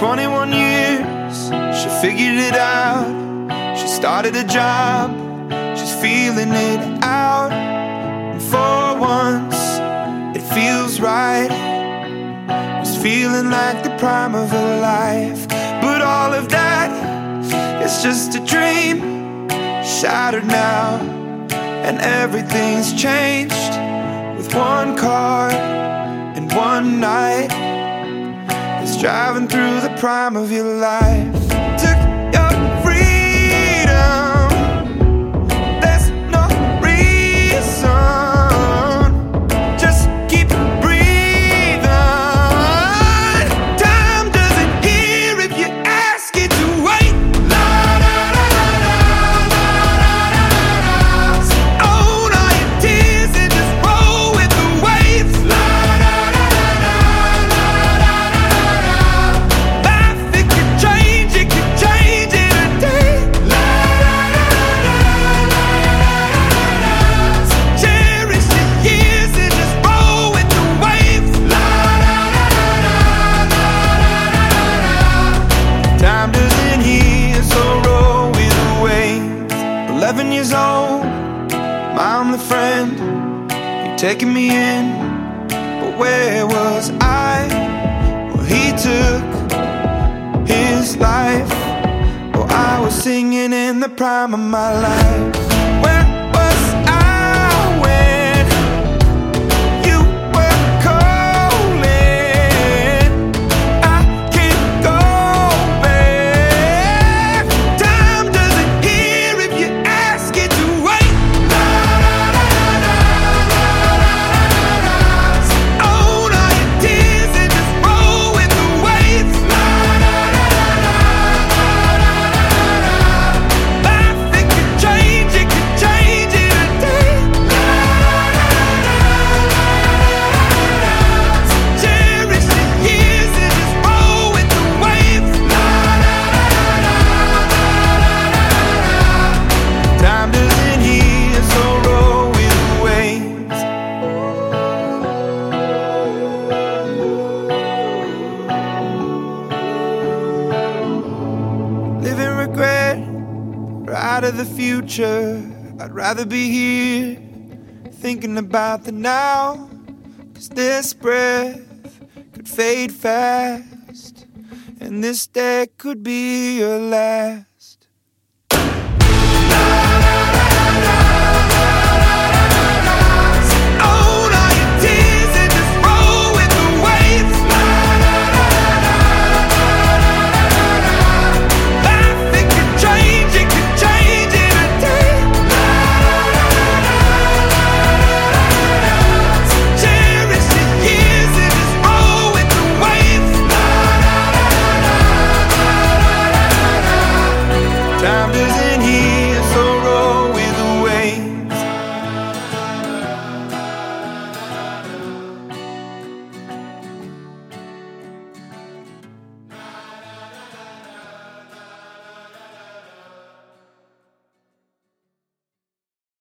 21 years, she figured it out. She started a job, she's feeling it out. And for once, it feels right. It's feeling like the prime of her life. But all of that is just a dream, shattered now. And everything's changed with one car and one night driving through the prime of your life. Took friend, you taking me in. But where was I? Well, he took his life. Well, I was singing in the prime of my life. Where out of the future. I'd rather be here thinking about the now. Cause this breath could fade fast, and this day could be your last. time doesn't heal